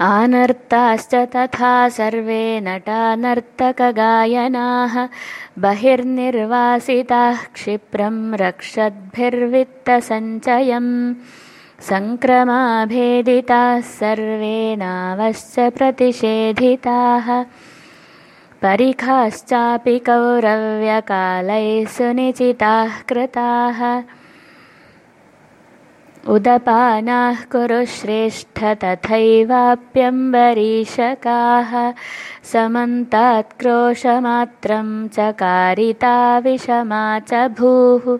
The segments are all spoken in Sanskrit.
आनर्ताश्च तथा सर्वे नटानर्तकगायनाः बहिर्निर्वासिताः क्षिप्रं रक्षद्भिर्वित्तसञ्चयम् सङ्क्रमाभेदिताः सर्वे नावश्च प्रतिषेधिताः। परिखाश्चापि कौरव्यकालैः सुनिचिताः कृताः उदपानाः कुरु श्रेष्ठ तथैवाप्यम्बरीषकाः समन्तात्क्रोशमात्रं च कारिता विषमा च भूः।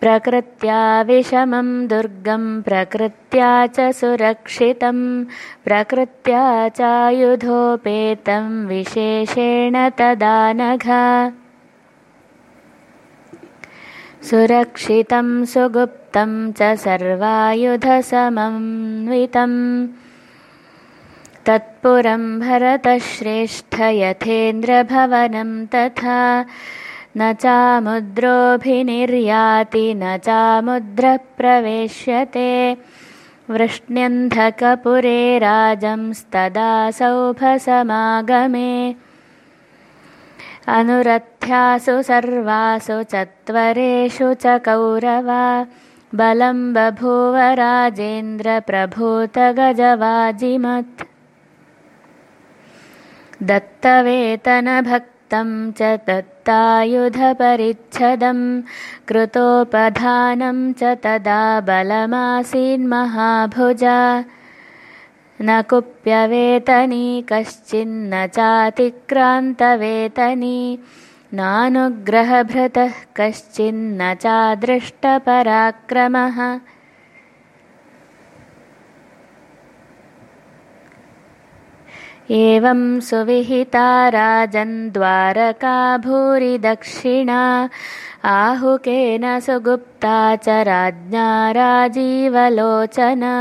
प्रकृत्या विषमं दुर्गं प्रकृत्या च सुरक्षितं प्रकृत्या चायुधोपेतं विशेषेण तदानघ सुरक्षितं सुगुप्तं च सर्वायुधसमन्वितम्। तत्पुरं भरतश्रेष्ठ यथेन्द्रभवनं तथा। न चामुद्रोऽभिनिर्याति न चामुद्रः प्रवेश्यते वृष्ण्यन्धकपुरे राजंस्तदा सौभसमागमे अनुरथ्यासु सर्वासु चत्वरेषु च कौरवा बलं बभूव राजेन्द्रप्रभूतगजवाजिमत् दत्तवेतनभक्तं च दत्तायुधपरिच्छदं कृतोपधानं च तदा बलमासीन्महाभुजा न कुप्यवेतनी कश्चिन्न चातिक्रान्तवेतनी नानुग्रहभृतः कश्चिन्न चादृष्टपराक्रमः। एवं सुविहिता राजन्द्वारका भूरि दक्षिणा आहुकेन सुगुप्ता च राज्ञा राजीवलोचना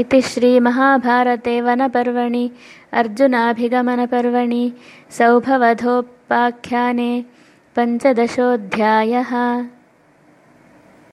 इति श्रीमहाभारते वनपर्वणि अर्जुनाभिगमनपर्वणि सौभवधोपाख्याने पञ्चदशोऽध्यायः